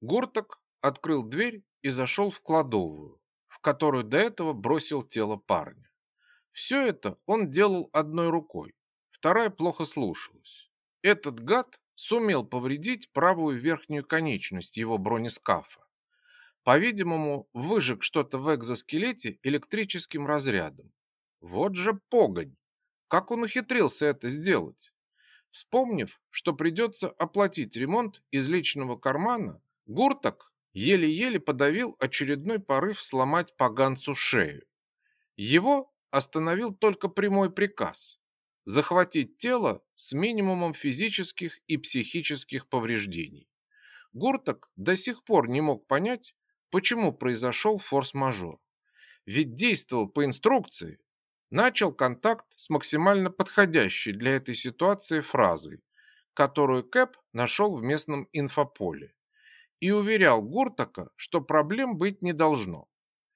Гурток открыл дверь и зашел в кладовую, в которую до этого бросил тело парня. Все это он делал одной рукой, вторая плохо слушалась. Этот гад сумел повредить правую верхнюю конечность его бронескафа. По-видимому, выжег что-то в экзоскелете электрическим разрядом. Вот же погонь! Как он ухитрился это сделать? Вспомнив, что придется оплатить ремонт из личного кармана, Гурток еле-еле подавил очередной порыв сломать поганцу шею. Его остановил только прямой приказ – захватить тело с минимумом физических и психических повреждений. Гурток до сих пор не мог понять, почему произошел форс-мажор. Ведь действовал по инструкции, начал контакт с максимально подходящей для этой ситуации фразой, которую Кэп нашел в местном инфополе, и уверял Гуртака, что проблем быть не должно.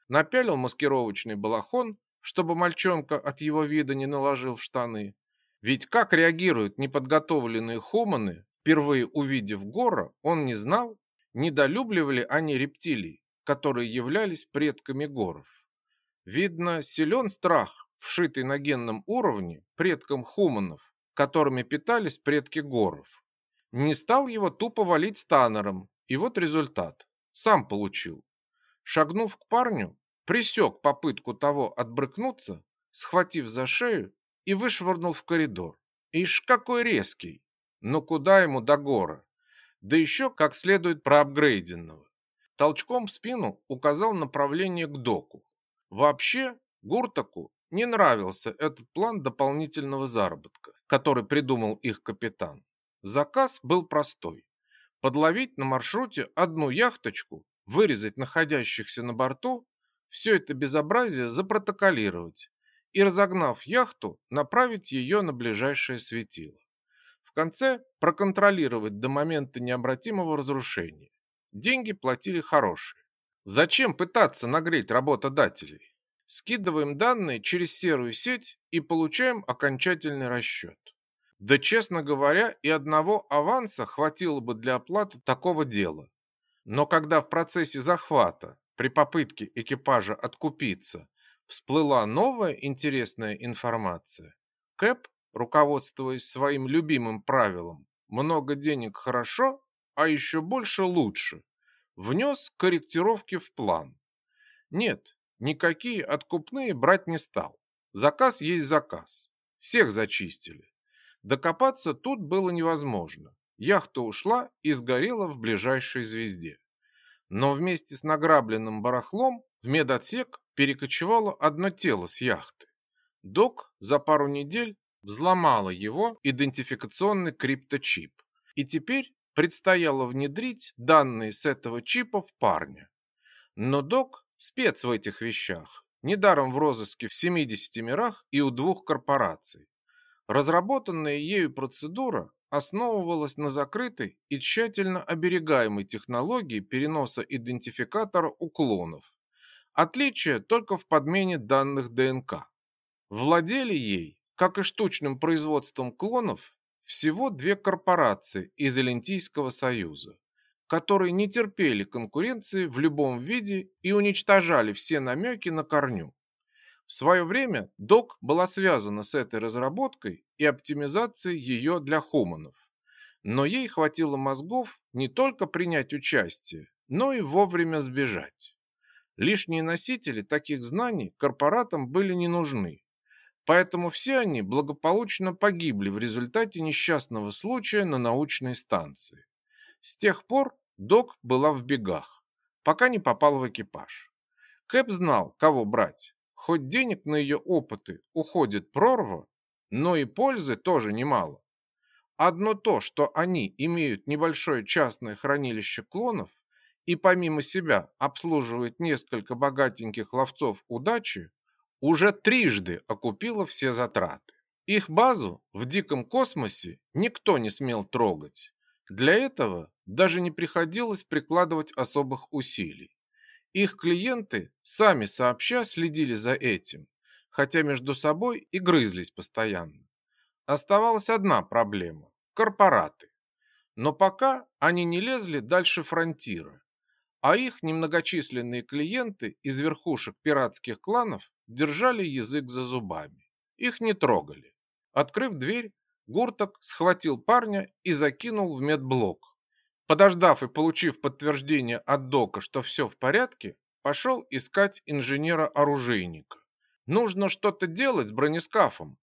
Напялил маскировочный балахон, чтобы мальчонка от его вида не наложил в штаны. Ведь как реагируют неподготовленные хуманы, впервые увидев гора, он не знал, недолюбливали они рептилий, которые являлись предками горов. Видно, силен страх вшитый на генном уровне предкам хуманов, которыми питались предки горов. Не стал его тупо валить станером, и вот результат. Сам получил. Шагнув к парню, присек попытку того отбрыкнуться, схватив за шею и вышвырнул в коридор. Ишь, какой резкий! Но куда ему до гора? Да еще как следует проапгрейденного. Толчком в спину указал направление к доку. Вообще, Гуртаку не нравился этот план дополнительного заработка, который придумал их капитан. Заказ был простой. Подловить на маршруте одну яхточку, вырезать находящихся на борту, все это безобразие запротоколировать и, разогнав яхту, направить ее на ближайшее светило. В конце проконтролировать до момента необратимого разрушения. Деньги платили хорошие. Зачем пытаться нагреть работодателей? Скидываем данные через серую сеть и получаем окончательный расчет. Да, честно говоря, и одного аванса хватило бы для оплаты такого дела. Но когда в процессе захвата, при попытке экипажа откупиться, всплыла новая интересная информация, Кэп, руководствуясь своим любимым правилом «много денег хорошо, а еще больше лучше», внес корректировки в план. Нет, Никакие откупные брать не стал. Заказ есть заказ. Всех зачистили. Докопаться тут было невозможно. Яхта ушла и сгорела в ближайшей звезде. Но вместе с награбленным барахлом в медотсек перекочевало одно тело с яхты. Док за пару недель взломала его идентификационный крипточип. И теперь предстояло внедрить данные с этого чипа в парня. Но док Спец в этих вещах. Недаром в розыске в 70 мирах и у двух корпораций. Разработанная ею процедура основывалась на закрытой и тщательно оберегаемой технологии переноса идентификатора уклонов. Отличие только в подмене данных ДНК. Владели ей, как и штучным производством клонов, всего две корпорации из Элентийского союза которые не терпели конкуренции в любом виде и уничтожали все намеки на корню. В свое время ДОК была связана с этой разработкой и оптимизацией ее для хуманов. Но ей хватило мозгов не только принять участие, но и вовремя сбежать. Лишние носители таких знаний корпоратам были не нужны, поэтому все они благополучно погибли в результате несчастного случая на научной станции. С тех пор док была в бегах, пока не попал в экипаж. Кэп знал, кого брать. Хоть денег на ее опыты уходит прорва, но и пользы тоже немало. Одно то, что они имеют небольшое частное хранилище клонов и помимо себя обслуживают несколько богатеньких ловцов удачи, уже трижды окупило все затраты. Их базу в диком космосе никто не смел трогать. Для этого даже не приходилось прикладывать особых усилий. Их клиенты сами сообща следили за этим, хотя между собой и грызлись постоянно. Оставалась одна проблема – корпораты. Но пока они не лезли дальше фронтира, а их немногочисленные клиенты из верхушек пиратских кланов держали язык за зубами. Их не трогали. Открыв дверь, Гурток схватил парня и закинул в медблок. Подождав и получив подтверждение от Дока, что все в порядке, пошел искать инженера-оружейника. Нужно что-то делать с бронескафом,